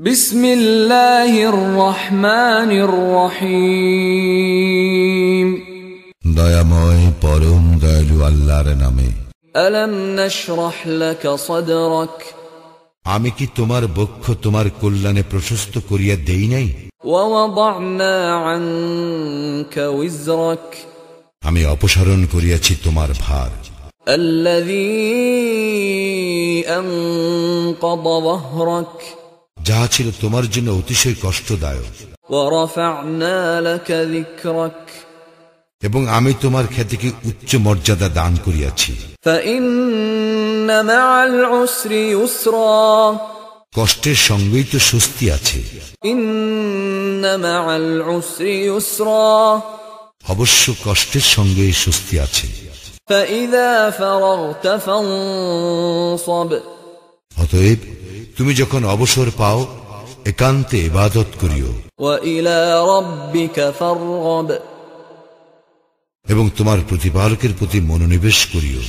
بسم الله الرحمن الرحيم দয়াময় পরম দয়ালু আল্লাহর নামে ألم نشرح لك صدرك আমি কি তোমার বক্ষ তোমার কল্যাণে প্রশস্ত করিয়া দেই নাই ووضعنا عنك وزرك আমি অপসারণ করিয়াছি তোমার ভার الذي أنقض ظهرك যাহা ছিল তোমার জন্য অতিশয় কষ্টদায়ক। এবং আমি তোমার খ্যাতিকে উচ্চ মর্যাদা দান করিয়াছি। কষ্টের সঙ্গেই তো স্বস্তি আছে। অবশ্য কষ্টের সঙ্গে স্বস্তি আছে। অতএব তুমি যখন অবসর পাও একান্তে ইবাদত করিও। এবং তোমার প্রতিপালকের প্রতি মনোনিবেশ করিও।